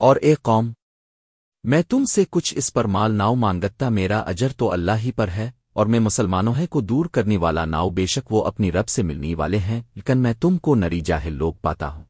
اور اے قوم، میں تم سے کچھ اس پر مال ناؤ مانگتا، میرا اجر تو اللہ ہی پر ہے، اور میں مسلمانوں ہے کو دور کرنے والا ناؤ، بے شک وہ اپنی رب سے ملنے والے ہیں، لیکن میں تم کو نری جاہل لوگ پاتا ہوں۔